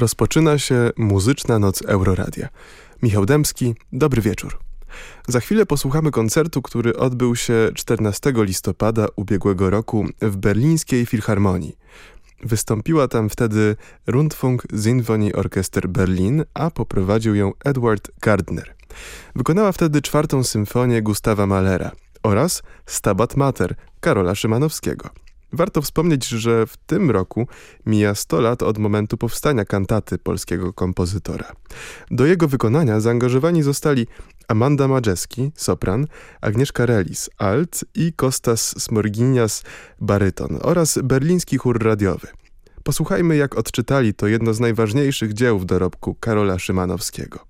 Rozpoczyna się muzyczna noc Euroradia. Michał Dębski, dobry wieczór. Za chwilę posłuchamy koncertu, który odbył się 14 listopada ubiegłego roku w berlińskiej Filharmonii. Wystąpiła tam wtedy Rundfunk Sinfonie Orchester Berlin, a poprowadził ją Edward Gardner. Wykonała wtedy czwartą symfonię Gustawa Mahlera oraz Stabat Mater Karola Szymanowskiego. Warto wspomnieć, że w tym roku mija 100 lat od momentu powstania kantaty polskiego kompozytora. Do jego wykonania zaangażowani zostali Amanda Majeski, sopran, Agnieszka Relis, alt i Kostas Smorginias, baryton oraz berliński chór radiowy. Posłuchajmy, jak odczytali to jedno z najważniejszych dzieł w dorobku Karola Szymanowskiego.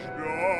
Stop.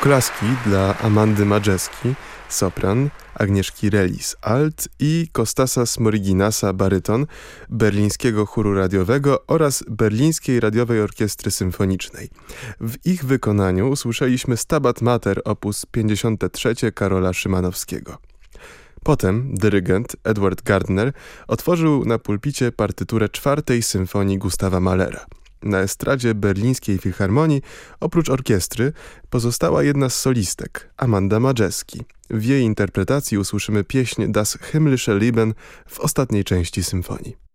Oklaski dla Amandy Majeski, sopran, Agnieszki Relis, alt i Kostasa Smoriginasa, baryton, berlińskiego chóru radiowego oraz berlińskiej radiowej orkiestry symfonicznej. W ich wykonaniu usłyszeliśmy Stabat Mater op. 53 Karola Szymanowskiego. Potem dyrygent Edward Gardner otworzył na pulpicie partyturę czwartej symfonii Gustawa Mahlera. Na estradzie berlińskiej filharmonii, oprócz orkiestry, pozostała jedna z solistek, Amanda Majeski. W jej interpretacji usłyszymy pieśń Das Himmlische Leben w ostatniej części symfonii.